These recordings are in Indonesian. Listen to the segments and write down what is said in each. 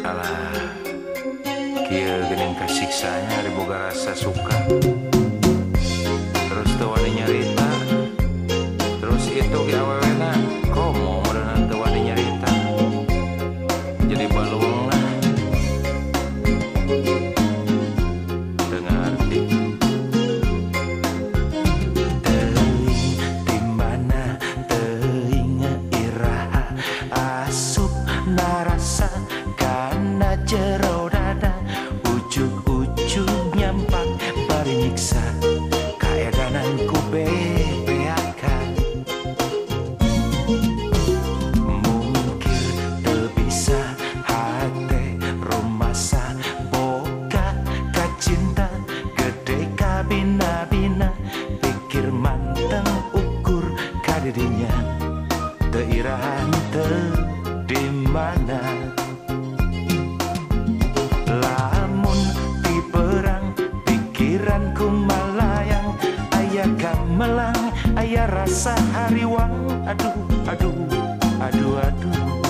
Alah, kia gening kasiksanya boga rasa suka. Jero dada ujug-ujug nyampak bari nyiksa kaedanan ku mungkir teu bisa hate rumasa boga kacinta gede kabina-bina pikir manteng ukur kadirinya teirahan melayang ayah gamelang ayah rasa hariwang aduh aduh aduh aduh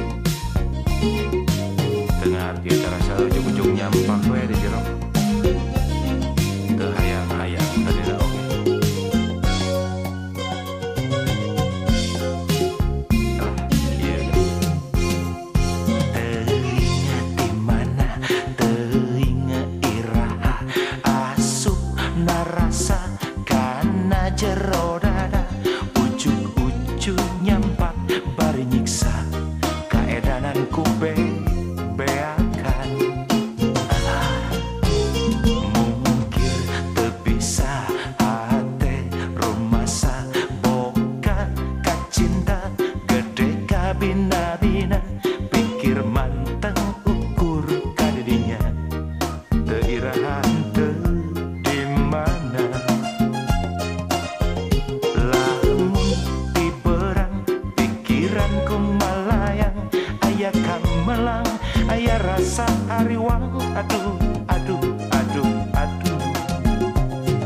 kamelang ayah rasa hariwang aduh aduh aduh aduh.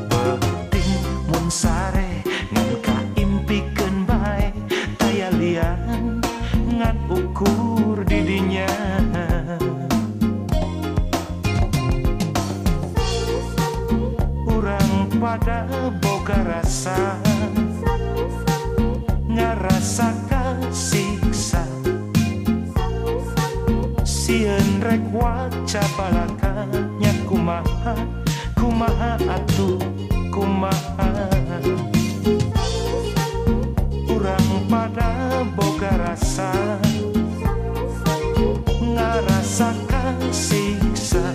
Penting mun sare ngan kaimpikeun bae. Taya lian ngan ukur didinya. Urang pada boga rasa ngarasa rek waca balaka nya kumaha kumaha atuh kumaha. Urang pada boga rasa ngarasakan siksa.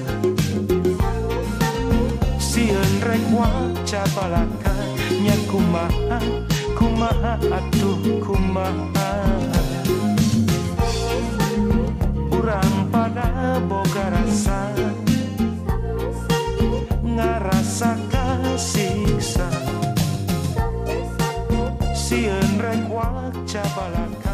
Sieun rek waca balaka nya kumaha kumaha atuh kumaha kurang pada boga rasa ngarasa kasiksa sieun rek wak cabalaka